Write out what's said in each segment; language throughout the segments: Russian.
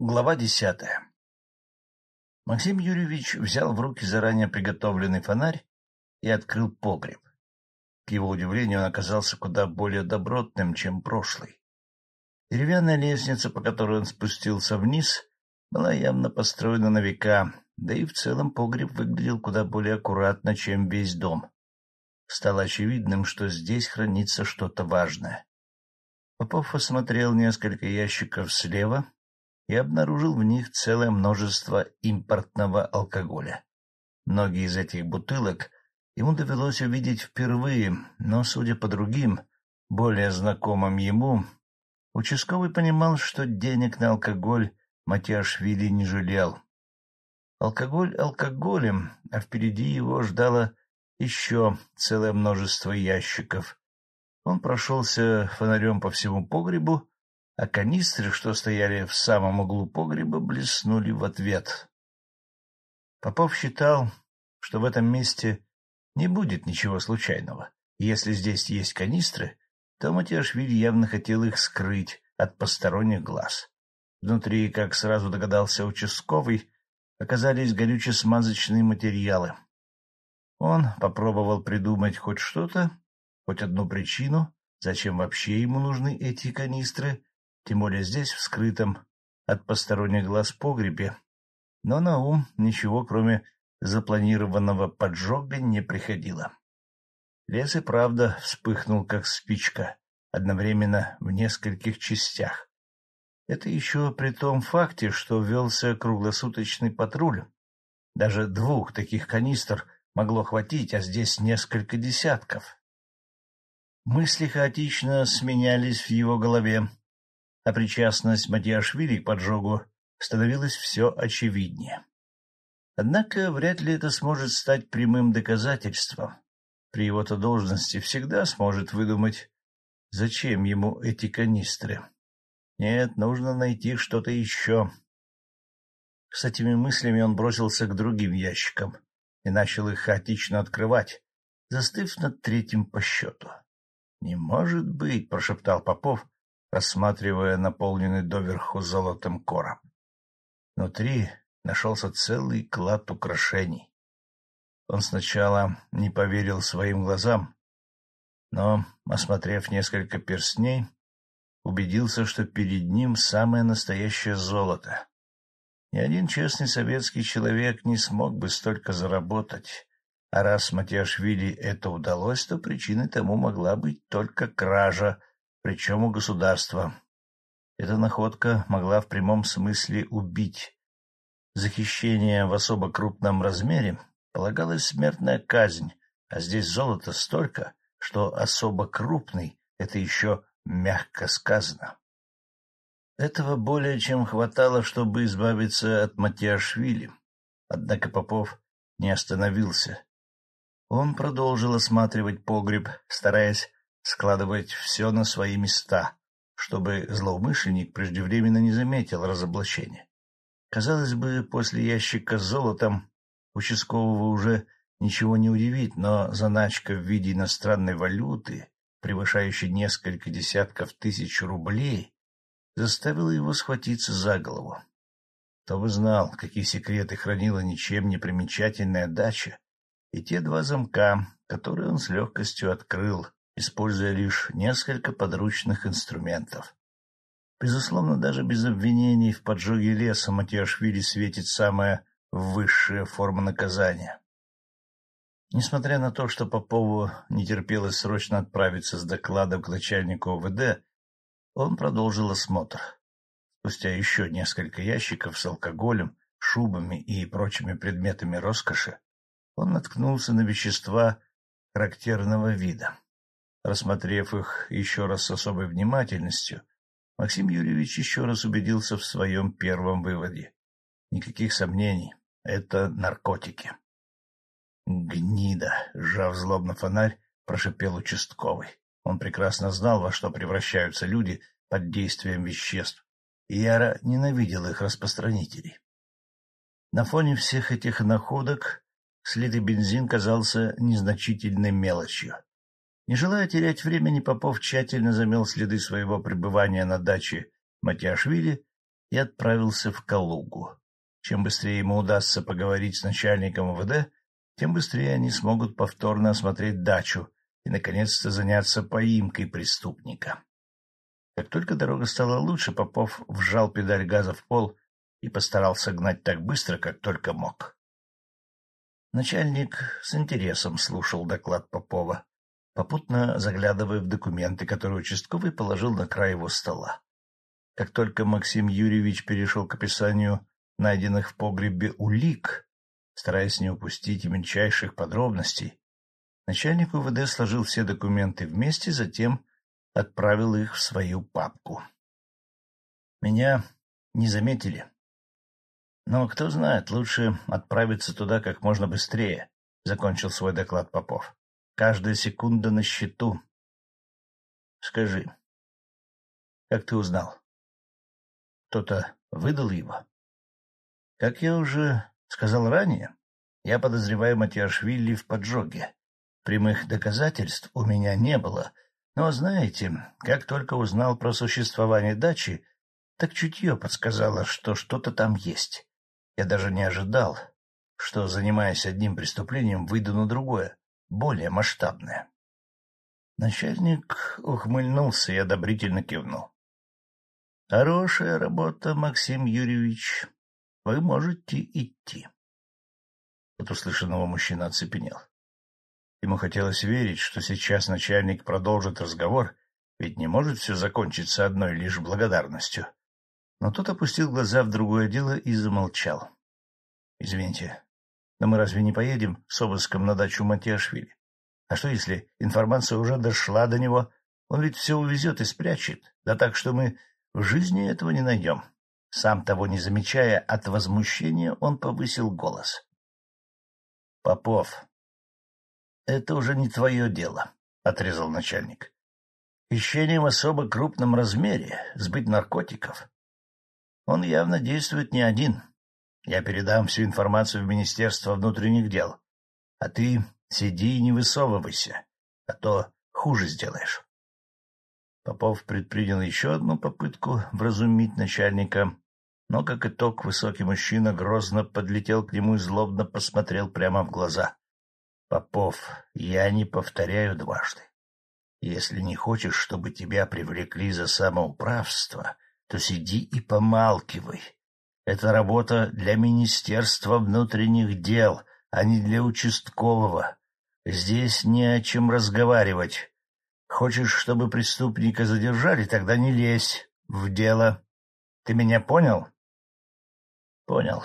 Глава десятая Максим Юрьевич взял в руки заранее приготовленный фонарь и открыл погреб. К его удивлению, он оказался куда более добротным, чем прошлый. Деревянная лестница, по которой он спустился вниз, была явно построена на века, да и в целом погреб выглядел куда более аккуратно, чем весь дом. Стало очевидным, что здесь хранится что-то важное. Попов осмотрел несколько ящиков слева и обнаружил в них целое множество импортного алкоголя. Многие из этих бутылок ему довелось увидеть впервые, но, судя по другим, более знакомым ему, участковый понимал, что денег на алкоголь Матиашвили не жалел. Алкоголь алкоголем, а впереди его ждало еще целое множество ящиков. Он прошелся фонарем по всему погребу, а канистры, что стояли в самом углу погреба, блеснули в ответ. Попов считал, что в этом месте не будет ничего случайного. Если здесь есть канистры, то Матиашвили явно хотел их скрыть от посторонних глаз. Внутри, как сразу догадался участковый, оказались горюче-смазочные материалы. Он попробовал придумать хоть что-то, хоть одну причину, зачем вообще ему нужны эти канистры, тем более здесь, в скрытом от посторонних глаз погребе. Но на ум ничего, кроме запланированного поджога, не приходило. Лес и правда вспыхнул, как спичка, одновременно в нескольких частях. Это еще при том факте, что велся круглосуточный патруль. Даже двух таких канистр могло хватить, а здесь несколько десятков. Мысли хаотично сменялись в его голове, а причастность Матиашвили к поджогу становилась все очевиднее. Однако вряд ли это сможет стать прямым доказательством. При его-то должности всегда сможет выдумать, зачем ему эти канистры. Нет, нужно найти что-то еще. С этими мыслями он бросился к другим ящикам и начал их хаотично открывать, застыв над третьим по счету. — Не может быть, — прошептал Попов, рассматривая наполненный доверху золотом короб. Внутри нашелся целый клад украшений. Он сначала не поверил своим глазам, но, осмотрев несколько перстней, убедился, что перед ним самое настоящее золото. Ни один честный советский человек не смог бы столько заработать, а раз Матиашвили это удалось, то причиной тому могла быть только кража причем у государства. Эта находка могла в прямом смысле убить. За хищение в особо крупном размере полагалась смертная казнь, а здесь золота столько, что особо крупный — это еще мягко сказано. Этого более чем хватало, чтобы избавиться от Матиашвили. Однако Попов не остановился. Он продолжил осматривать погреб, стараясь складывать все на свои места, чтобы злоумышленник преждевременно не заметил разоблачения. Казалось бы, после ящика с золотом участкового уже ничего не удивить, но заначка в виде иностранной валюты, превышающей несколько десятков тысяч рублей, заставила его схватиться за голову. Кто бы знал, какие секреты хранила ничем не примечательная дача, и те два замка, которые он с легкостью открыл, используя лишь несколько подручных инструментов. Безусловно, даже без обвинений в поджоге леса Матиашвили светит самая высшая форма наказания. Несмотря на то, что Попову не терпелось срочно отправиться с докладом к начальнику ОВД, он продолжил осмотр. Спустя еще несколько ящиков с алкоголем, шубами и прочими предметами роскоши, он наткнулся на вещества характерного вида. Рассмотрев их еще раз с особой внимательностью, Максим Юрьевич еще раз убедился в своем первом выводе. Никаких сомнений, это наркотики. «Гнида!» — сжав злобно фонарь, прошипел участковый. Он прекрасно знал, во что превращаются люди под действием веществ, и яро ненавидел их распространителей. На фоне всех этих находок слитый бензин казался незначительной мелочью. Не желая терять времени, Попов тщательно замел следы своего пребывания на даче Матиашвили и отправился в Калугу. Чем быстрее ему удастся поговорить с начальником УВД, тем быстрее они смогут повторно осмотреть дачу и, наконец-то, заняться поимкой преступника. Как только дорога стала лучше, Попов вжал педаль газа в пол и постарался гнать так быстро, как только мог. Начальник с интересом слушал доклад Попова, попутно заглядывая в документы, которые участковый положил на край его стола. Как только Максим Юрьевич перешел к описанию найденных в погребе улик, стараясь не упустить и мельчайших подробностей, начальник УВД сложил все документы вместе, затем отправил их в свою папку. Меня не заметили. Но кто знает, лучше отправиться туда как можно быстрее, — закончил свой доклад Попов. Каждая секунда на счету. Скажи, как ты узнал? Кто-то выдал его? Как я уже сказал ранее, я подозреваю Матиашвили в поджоге. Прямых доказательств у меня не было, но, знаете, как только узнал про существование дачи, так чутье подсказало, что что-то там есть. Я даже не ожидал, что, занимаясь одним преступлением, выйду на другое, более масштабное. Начальник ухмыльнулся и одобрительно кивнул. — Хорошая работа, Максим Юрьевич. Вы можете идти. От услышанного мужчина оцепенел. Ему хотелось верить, что сейчас начальник продолжит разговор, ведь не может все закончиться одной лишь благодарностью. Но тот опустил глаза в другое дело и замолчал. — Извините, но мы разве не поедем с обыском на дачу Матиашвили? А что, если информация уже дошла до него? Он ведь все увезет и спрячет, да так, что мы в жизни этого не найдем. Сам того не замечая, от возмущения он повысил голос. — Попов, это уже не твое дело, — отрезал начальник. — Хищение в особо крупном размере, сбыть наркотиков. Он явно действует не один. Я передам всю информацию в Министерство внутренних дел. А ты сиди и не высовывайся, а то хуже сделаешь. Попов предпринял еще одну попытку вразумить начальника, но, как итог, высокий мужчина грозно подлетел к нему и злобно посмотрел прямо в глаза. — Попов, я не повторяю дважды. Если не хочешь, чтобы тебя привлекли за самоуправство, то сиди и помалкивай. Это работа для Министерства внутренних дел, а не для участкового. Здесь не о чем разговаривать. Хочешь, чтобы преступника задержали, тогда не лезь в дело. Ты меня понял? Понял.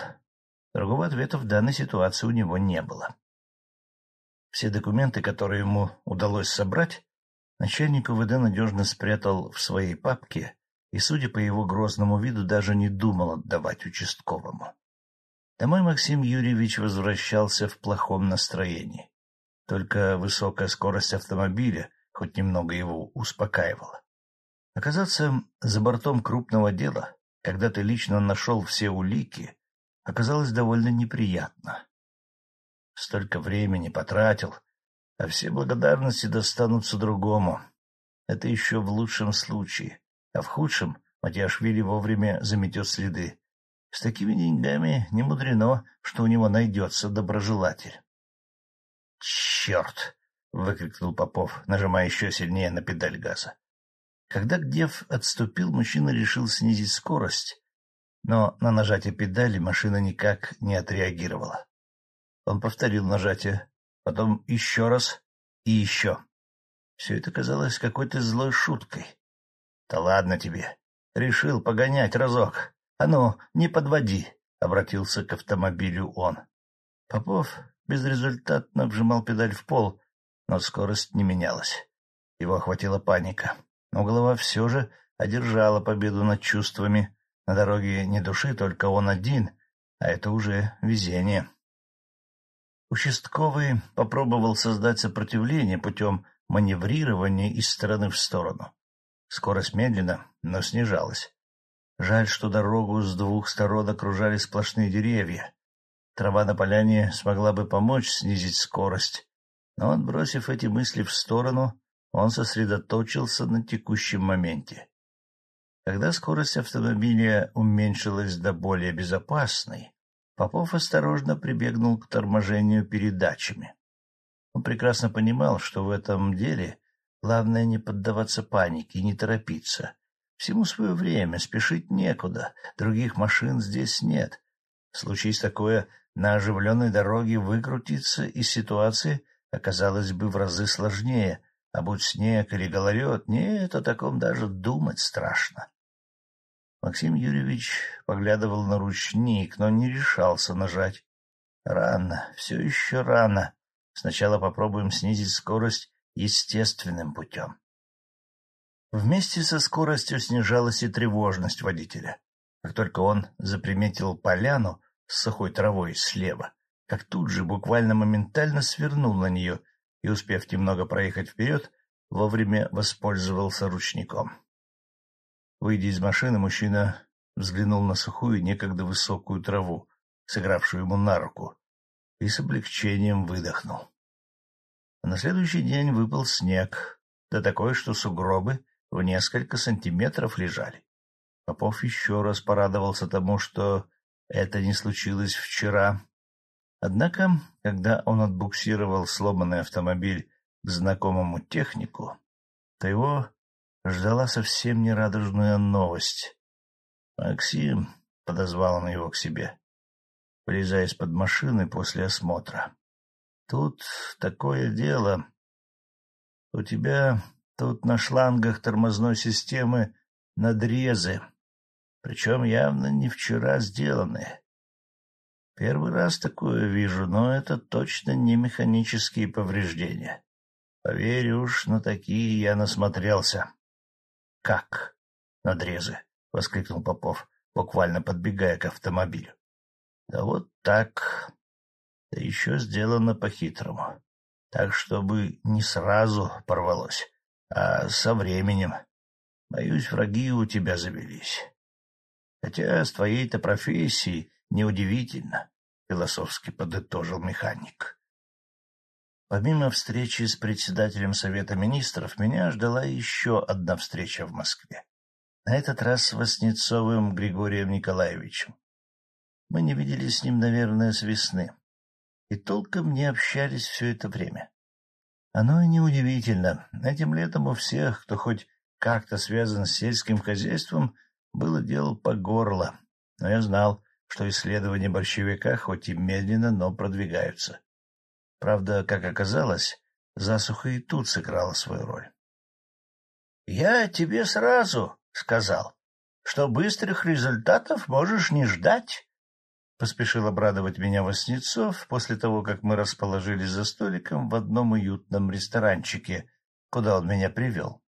Другого ответа в данной ситуации у него не было. Все документы, которые ему удалось собрать, начальник УВД надежно спрятал в своей папке и, судя по его грозному виду, даже не думал отдавать участковому. Домой Максим Юрьевич возвращался в плохом настроении. Только высокая скорость автомобиля хоть немного его успокаивало. Оказаться за бортом крупного дела, когда ты лично нашел все улики, оказалось довольно неприятно. Столько времени потратил, а все благодарности достанутся другому. Это еще в лучшем случае, а в худшем Матиашвили вовремя заметет следы. С такими деньгами не мудрено, что у него найдется доброжелатель. — Черт! — выкрикнул Попов, нажимая еще сильнее на педаль газа. Когда Гдев отступил, мужчина решил снизить скорость, но на нажатие педали машина никак не отреагировала. Он повторил нажатие, потом еще раз и еще. Все это казалось какой-то злой шуткой. — Да ладно тебе. Решил погонять разок. А ну, не подводи, — обратился к автомобилю он. Попов безрезультатно вжимал педаль в пол, но скорость не менялась. Его охватила паника, но голова все же одержала победу над чувствами. На дороге не души, только он один, а это уже везение. Участковый попробовал создать сопротивление путем маневрирования из стороны в сторону. Скорость медленно, но снижалась. Жаль, что дорогу с двух сторон окружали сплошные деревья. Трава на поляне смогла бы помочь снизить скорость, но, отбросив эти мысли в сторону, он сосредоточился на текущем моменте. Когда скорость автомобиля уменьшилась до более безопасной, Попов осторожно прибегнул к торможению передачами. Он прекрасно понимал, что в этом деле главное не поддаваться панике и не торопиться. Всему свое время, спешить некуда, других машин здесь нет. Случись такое, на оживленной дороге выкрутиться из ситуации оказалось бы в разы сложнее, а будь снег или гололед, нет, о таком даже думать страшно. Максим Юрьевич поглядывал на ручник, но не решался нажать. Рано, все еще рано. Сначала попробуем снизить скорость естественным путем. Вместе со скоростью снижалась и тревожность водителя. Как только он заприметил поляну с сухой травой слева, как тут же буквально моментально свернул на нее и, успев немного проехать вперед, вовремя воспользовался ручником. Выйдя из машины, мужчина взглянул на сухую, некогда высокую траву, сыгравшую ему на руку, и с облегчением выдохнул. А на следующий день выпал снег, да такой, что сугробы в несколько сантиметров лежали. Попов еще раз порадовался тому, что это не случилось вчера. Однако, когда он отбуксировал сломанный автомобиль к знакомому технику, то его ждала совсем нерадужная новость. «Максим», — подозвал он его к себе, вылезая из-под машины после осмотра, — «тут такое дело. У тебя тут на шлангах тормозной системы надрезы, причем явно не вчера сделанные. Первый раз такое вижу, но это точно не механические повреждения. Поверь уж, на такие я насмотрелся. — Как? Надрезы? — воскликнул Попов, буквально подбегая к автомобилю. — Да вот так. Да еще сделано по-хитрому. Так, чтобы не сразу порвалось, а со временем. Боюсь, враги у тебя завелись. Хотя с твоей-то профессией неудивительно, — философски подытожил механик. Помимо встречи с председателем Совета Министров, меня ждала еще одна встреча в Москве. На этот раз с Васнецовым Григорием Николаевичем. Мы не виделись с ним, наверное, с весны. И толком не общались все это время. Оно и неудивительно. Этим летом у всех, кто хоть как-то связан с сельским хозяйством, было дело по горло. Но я знал, что исследования борщевика хоть и медленно, но продвигаются. Правда, как оказалось, засуха и тут сыграла свою роль. — Я тебе сразу сказал, что быстрых результатов можешь не ждать. Поспешил обрадовать меня Васнецов после того, как мы расположились за столиком в одном уютном ресторанчике, куда он меня привел.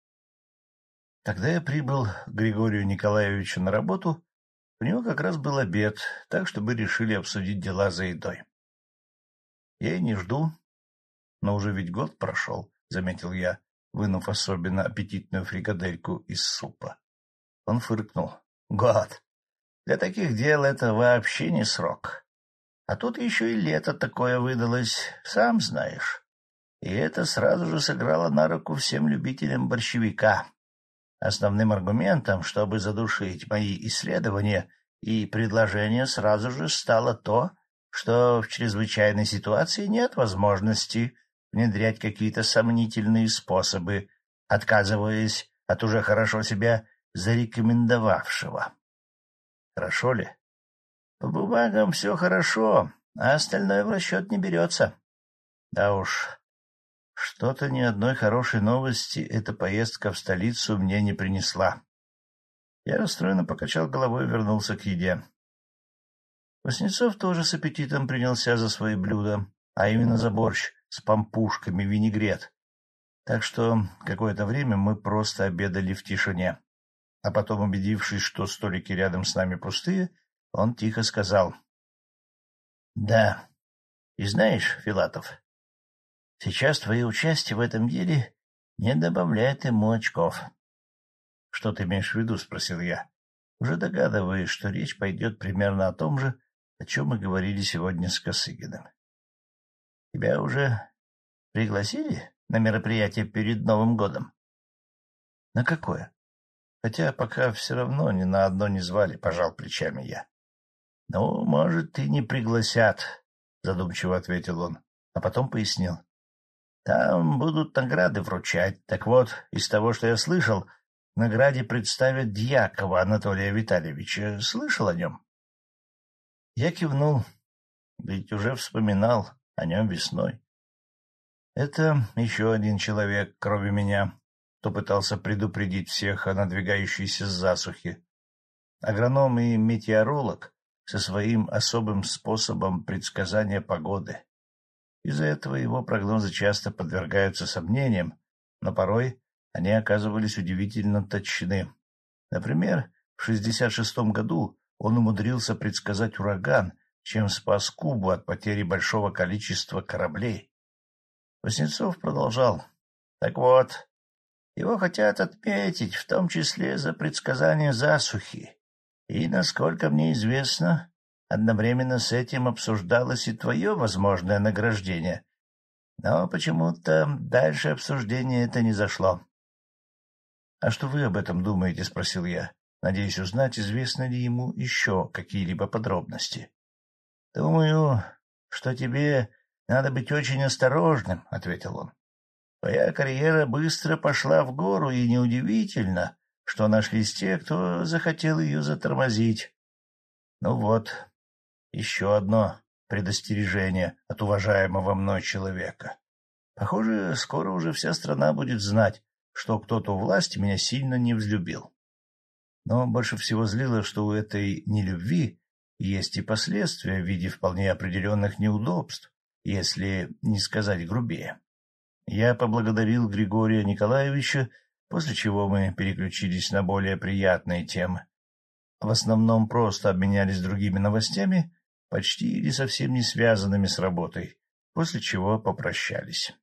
Когда я прибыл к Григорию Николаевичу на работу, у него как раз был обед, так что мы решили обсудить дела за едой. Я и не жду. Но уже ведь год прошел, — заметил я, вынув особенно аппетитную фрикадельку из супа. Он фыркнул. — Год. Для таких дел это вообще не срок. А тут еще и лето такое выдалось, сам знаешь. И это сразу же сыграло на руку всем любителям борщевика. Основным аргументом, чтобы задушить мои исследования и предложения, сразу же стало то, что в чрезвычайной ситуации нет возможности внедрять какие-то сомнительные способы, отказываясь от уже хорошо себя зарекомендовавшего. Хорошо ли? По бумагам все хорошо, а остальное в расчет не берется. Да уж, что-то ни одной хорошей новости эта поездка в столицу мне не принесла. Я расстроенно покачал головой и вернулся к еде. Васнецов тоже с аппетитом принялся за свои блюда, а именно за борщ с пампушками, винегрет. Так что какое-то время мы просто обедали в тишине. А потом, убедившись, что столики рядом с нами пустые, он тихо сказал. — Да, и знаешь, Филатов, сейчас твое участие в этом деле не добавляет ему очков. — Что ты имеешь в виду? — спросил я. Уже догадываясь, что речь пойдет примерно о том же, о чем мы говорили сегодня с Косыгиным. — Тебя уже пригласили на мероприятие перед Новым годом? — На какое? Хотя пока все равно ни на одно не звали, пожал плечами я. — Ну, может, и не пригласят, — задумчиво ответил он, а потом пояснил. — Там будут награды вручать. Так вот, из того, что я слышал, награде представят Дьякова Анатолия Витальевича. Слышал о нем? Я кивнул, ведь уже вспоминал о нем весной. Это еще один человек, кроме меня, кто пытался предупредить всех о надвигающейся засухе. Агроном и метеоролог со своим особым способом предсказания погоды. Из-за этого его прогнозы часто подвергаются сомнениям, но порой они оказывались удивительно точны. Например, в 66-м году он умудрился предсказать ураган, чем спас Кубу от потери большого количества кораблей. Васнецов продолжал. Так вот, его хотят отметить, в том числе за предсказание засухи. И, насколько мне известно, одновременно с этим обсуждалось и твое возможное награждение. Но почему-то дальше обсуждение это не зашло. — А что вы об этом думаете? — спросил я, надеясь узнать, известно ли ему еще какие-либо подробности. — Думаю, что тебе надо быть очень осторожным, — ответил он. Твоя карьера быстро пошла в гору, и неудивительно, что нашлись те, кто захотел ее затормозить. Ну вот, еще одно предостережение от уважаемого мной человека. Похоже, скоро уже вся страна будет знать, что кто-то у власти меня сильно не взлюбил. Но больше всего злило, что у этой нелюбви есть и последствия в виде вполне определенных неудобств, если не сказать грубее. Я поблагодарил Григория Николаевича, после чего мы переключились на более приятные темы. В основном просто обменялись другими новостями, почти или совсем не связанными с работой, после чего попрощались.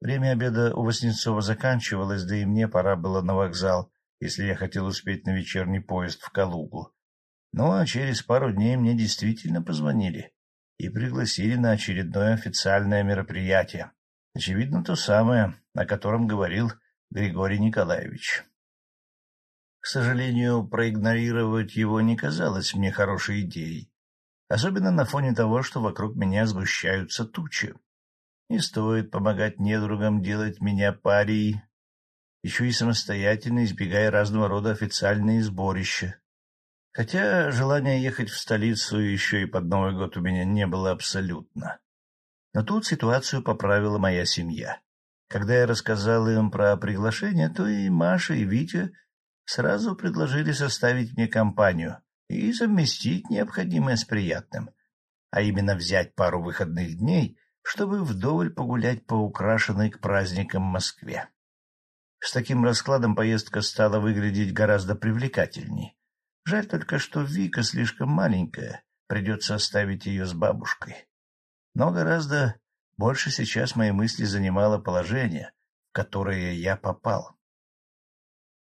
Время обеда у Васнецова заканчивалось, да и мне пора было на вокзал, если я хотел успеть на вечерний поезд в Калугу. Ну а через пару дней мне действительно позвонили и пригласили на очередное официальное мероприятие. Очевидно, то самое, о котором говорил Григорий Николаевич. К сожалению, проигнорировать его не казалось мне хорошей идеей, особенно на фоне того, что вокруг меня сгущаются тучи. Не стоит помогать недругам делать меня парией, еще и самостоятельно избегая разного рода официальные сборища. Хотя желания ехать в столицу еще и под Новый год у меня не было абсолютно. Но тут ситуацию поправила моя семья. Когда я рассказал им про приглашение, то и Маша, и Витя сразу предложили составить мне компанию и совместить необходимое с приятным, а именно взять пару выходных дней, чтобы вдоволь погулять по украшенной к праздникам Москве. С таким раскладом поездка стала выглядеть гораздо привлекательней. Жаль только, что Вика слишком маленькая, придется оставить ее с бабушкой. Но гораздо больше сейчас мои мысли занимало положение, в которое я попал.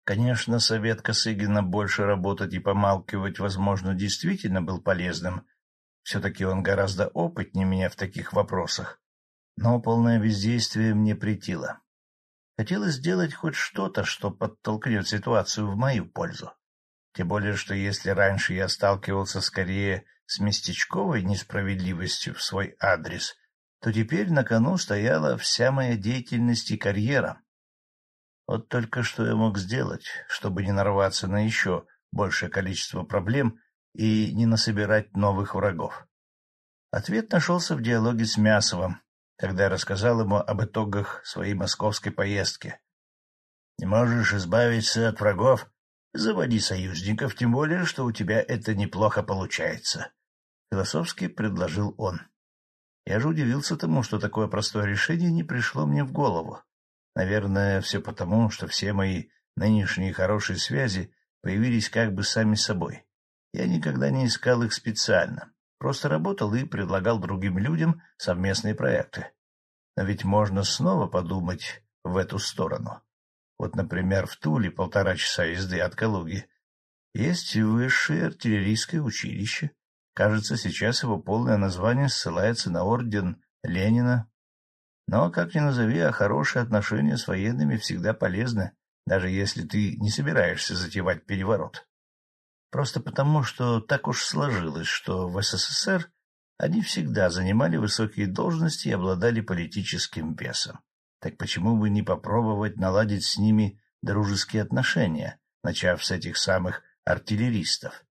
Конечно, совет Косыгина больше работать и помалкивать, возможно, действительно был полезным. Все-таки он гораздо опытнее меня в таких вопросах. Но полное бездействие мне претило. Хотелось сделать хоть что-то, что подтолкнет ситуацию в мою пользу. Тем более, что если раньше я сталкивался скорее с местечковой несправедливостью в свой адрес, то теперь на кону стояла вся моя деятельность и карьера. Вот только что я мог сделать, чтобы не нарваться на еще большее количество проблем и не насобирать новых врагов. Ответ нашелся в диалоге с Мясовым, когда я рассказал ему об итогах своей московской поездки. — Не можешь избавиться от врагов? Заводи союзников, тем более, что у тебя это неплохо получается. — философски предложил он. Я же удивился тому, что такое простое решение не пришло мне в голову. Наверное, все потому, что все мои нынешние хорошие связи появились как бы сами собой. Я никогда не искал их специально, просто работал и предлагал другим людям совместные проекты. Но ведь можно снова подумать в эту сторону. Вот, например, в Туле полтора часа езды от Калуги есть высшее артиллерийское училище, Кажется, сейчас его полное название ссылается на орден Ленина. Но, как ни назови, а хорошие отношения с военными всегда полезны, даже если ты не собираешься затевать переворот. Просто потому, что так уж сложилось, что в СССР они всегда занимали высокие должности и обладали политическим весом. Так почему бы не попробовать наладить с ними дружеские отношения, начав с этих самых артиллеристов?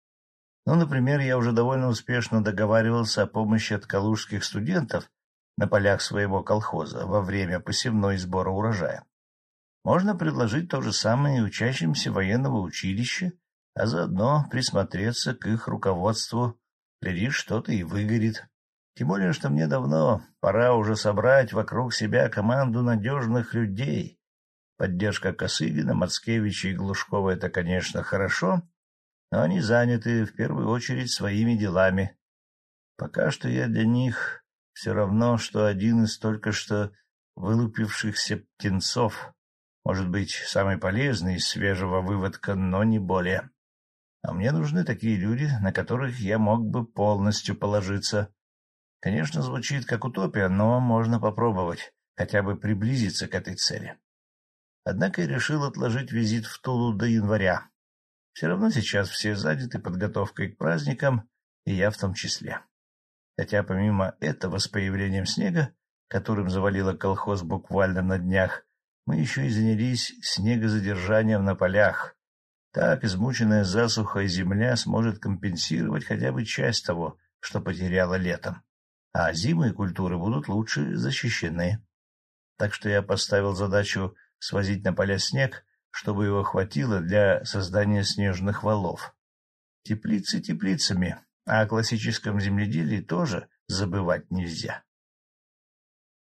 Ну, например, я уже довольно успешно договаривался о помощи от калужских студентов на полях своего колхоза во время посевной сбора урожая. Можно предложить то же самое и учащимся военного училища, а заодно присмотреться к их руководству, глядишь, что-то и выгорит. Тем более, что мне давно пора уже собрать вокруг себя команду надежных людей. Поддержка Косыгина, Мацкевича и Глушкова — это, конечно, хорошо, но они заняты в первую очередь своими делами. Пока что я для них все равно, что один из только что вылупившихся птенцов, может быть, самый полезный из свежего выводка, но не более. А мне нужны такие люди, на которых я мог бы полностью положиться. Конечно, звучит как утопия, но можно попробовать, хотя бы приблизиться к этой цели. Однако я решил отложить визит в Тулу до января. Все равно сейчас все заняты подготовкой к праздникам, и я в том числе. Хотя помимо этого, с появлением снега, которым завалило колхоз буквально на днях, мы еще и занялись снегозадержанием на полях. Так измученная засухой земля сможет компенсировать хотя бы часть того, что потеряла летом, а зимы культуры будут лучше защищены. Так что я поставил задачу свозить на поля снег чтобы его хватило для создания снежных валов. Теплицы теплицами, а о классическом земледелии тоже забывать нельзя.